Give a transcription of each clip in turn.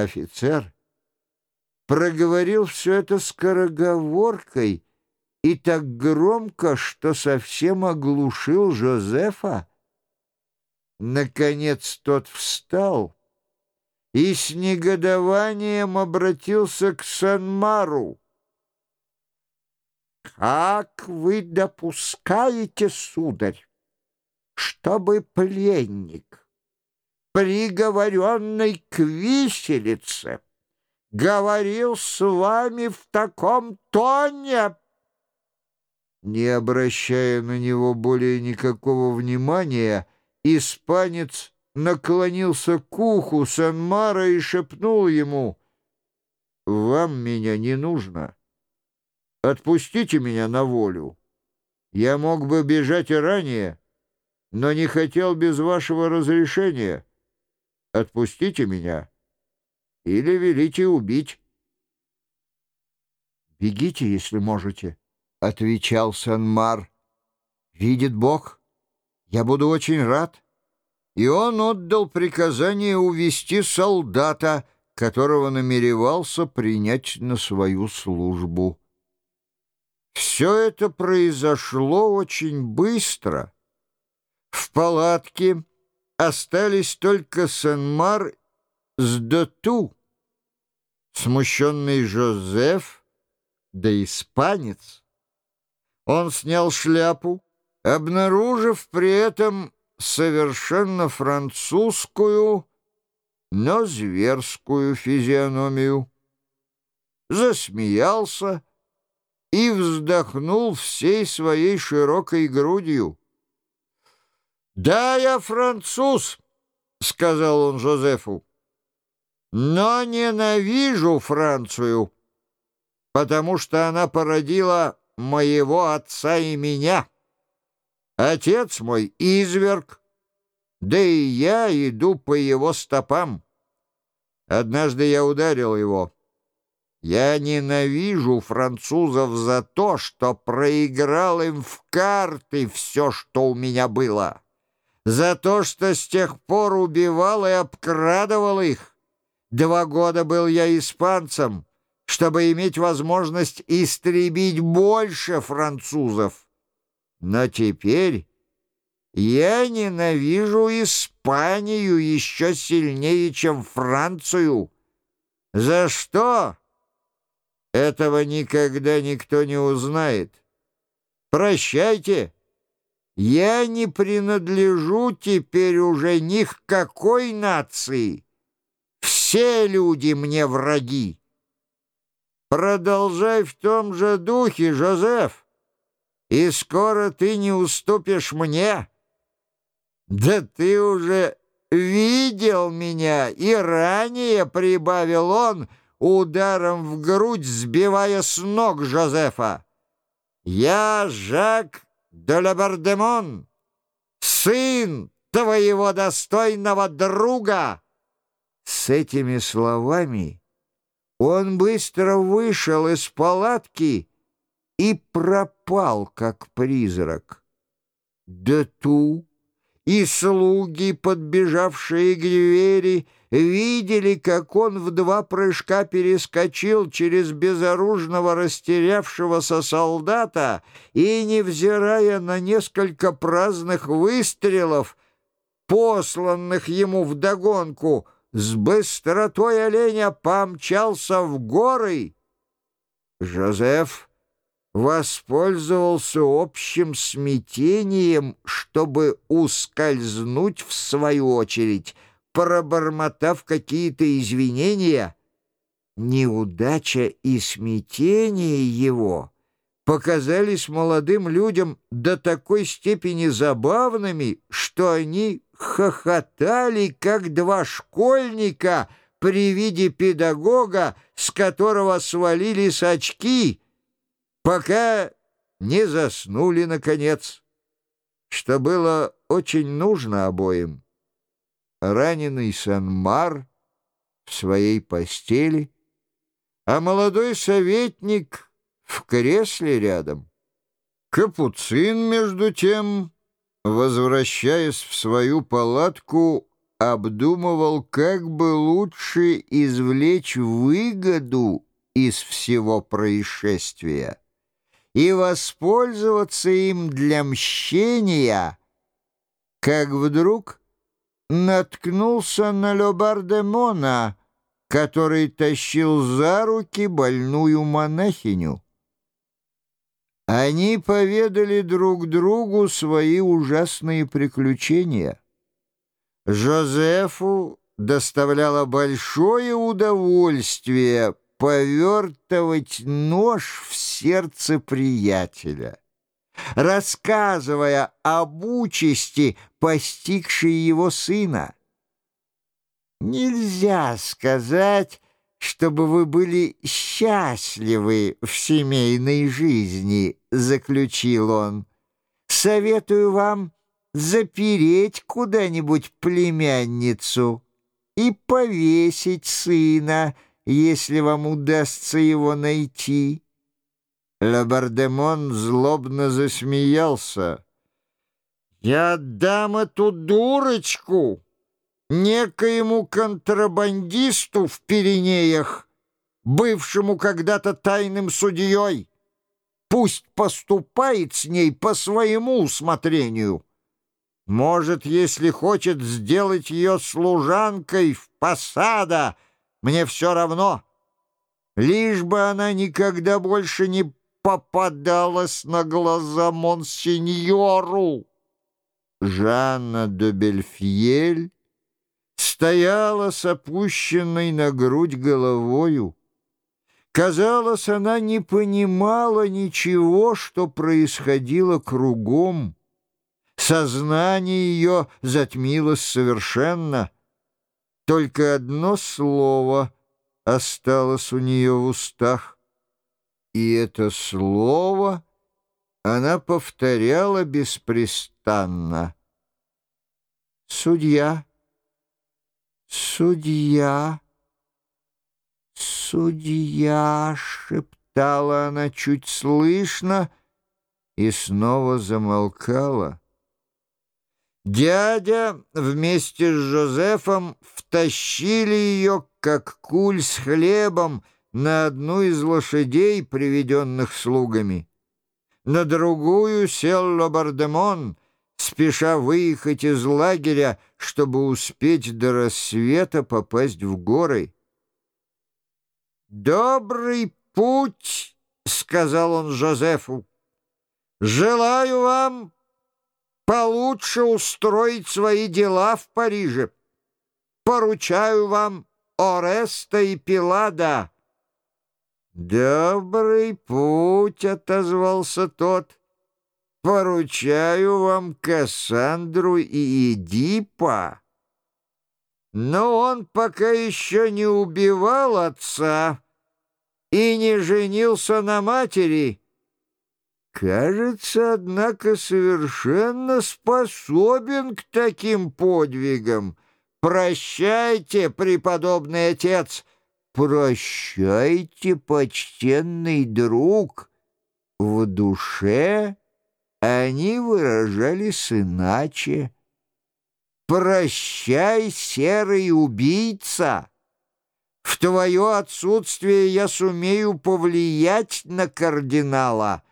офицер проговорил все это скороговоркой и так громко, что совсем оглушил Жозефа. Наконец тот встал и с негодованием обратился к Санмару. «Как вы допускаете, сударь, чтобы пленник, приговоренный к виселице, говорил с вами в таком тоне?» Не обращая на него более никакого внимания, испанец наклонился к уху Санмара и шепнул ему, «Вам меня не нужно. Отпустите меня на волю. Я мог бы бежать и ранее, но не хотел без вашего разрешения. Отпустите меня или велите убить». «Бегите, если можете», — отвечал Санмар. «Видит Бог, я буду очень рад» и он отдал приказание увести солдата, которого намеревался принять на свою службу. Все это произошло очень быстро. В палатке остались только Сен-Мар с Доту, смущенный Жозеф, да испанец. Он снял шляпу, обнаружив при этом совершенно французскую, но зверскую физиономию. Засмеялся и вздохнул всей своей широкой грудью. «Да, я француз», — сказал он Жозефу, — «но ненавижу Францию, потому что она породила моего отца и меня». Отец мой изверг, да и я иду по его стопам. Однажды я ударил его. Я ненавижу французов за то, что проиграл им в карты все, что у меня было. За то, что с тех пор убивал и обкрадывал их. Два года был я испанцем, чтобы иметь возможность истребить больше французов. Но теперь я ненавижу Испанию еще сильнее, чем Францию. За что? Этого никогда никто не узнает. Прощайте. Я не принадлежу теперь уже ни к какой нации. Все люди мне враги. Продолжай в том же духе, Жозеф и скоро ты не уступишь мне. Да ты уже видел меня, и ранее прибавил он, ударом в грудь сбивая с ног Жозефа. Я Жак де Лабардемон, сын твоего достойного друга. С этими словами он быстро вышел из палатки и пропал, как призрак. Да ту и слуги, подбежавшие к двери, видели, как он в два прыжка перескочил через безоружного растерявшегося солдата и, невзирая на несколько праздных выстрелов, посланных ему вдогонку, с быстротой оленя помчался в горы. Жозеф воспользовался общим смятением, чтобы ускользнуть в свою очередь, пробормотав какие-то извинения. Неудача и смятение его показались молодым людям до такой степени забавными, что они хохотали, как два школьника при виде педагога, с которого свалились очки — пока не заснули, наконец, что было очень нужно обоим. Раненый Санмар в своей постели, а молодой советник в кресле рядом. Капуцин, между тем, возвращаясь в свою палатку, обдумывал, как бы лучше извлечь выгоду из всего происшествия и воспользоваться им для мщения, как вдруг наткнулся на Лобардемона, который тащил за руки больную монахиню. Они поведали друг другу свои ужасные приключения. Жозефу доставляло большое удовольствие повертывать нож в сердце приятеля, рассказывая об участи, постигшей его сына. Нельзя сказать, чтобы вы были счастливы в семейной жизни, — заключил он. Советую вам запереть куда-нибудь племянницу и повесить сына, если вам удастся его найти. Лабардемон злобно засмеялся. «Я дам эту дурочку!» некоему контрабандисту в Пиренеях, бывшему когда-то тайным судьей. Пусть поступает с ней по своему усмотрению. Может, если хочет сделать ее служанкой в посада, мне все равно. Лишь бы она никогда больше не попадалась на глаза монсеньору. Жанна де Бельфьель стояла с опущенной на грудь головою. Казалось, она не понимала ничего, что происходило кругом. Сознание ее затмилось совершенно. Только одно слово осталось у нее в устах. И это слово она повторяла беспрестанно. «Судья». «Судья! Судья!» — шептала она чуть слышно и снова замолкала. Дядя вместе с Жозефом втащили ее, как куль с хлебом, на одну из лошадей, приведенных слугами. На другую сел Лобардемон — спеша выехать из лагеря, чтобы успеть до рассвета попасть в горы. «Добрый путь!» — сказал он Жозефу. «Желаю вам получше устроить свои дела в Париже. Поручаю вам Ореста и Пилада». «Добрый путь!» — отозвался тот поручаю вам Кассандру и Эдипа. Но он пока еще не убивал отца и не женился на матери. Кажется, однако, совершенно способен к таким подвигам. Прощайте, преподобный отец, прощайте, почтенный друг, в душе — они выражались иначе. «Прощай, серый убийца! В твое отсутствие я сумею повлиять на кардинала.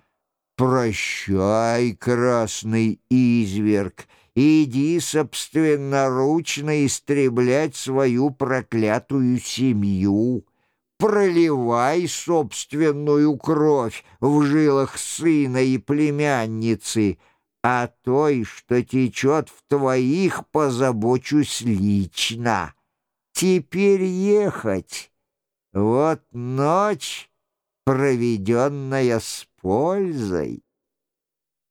Прощай, красный изверг!» Иди собственноручно истреблять свою проклятую семью проливай собственную кровь в жилах сына и племянницы, а той, что течет в твоих, позабочусь лично. Теперь ехать. Вот ночь, проведенная с пользой.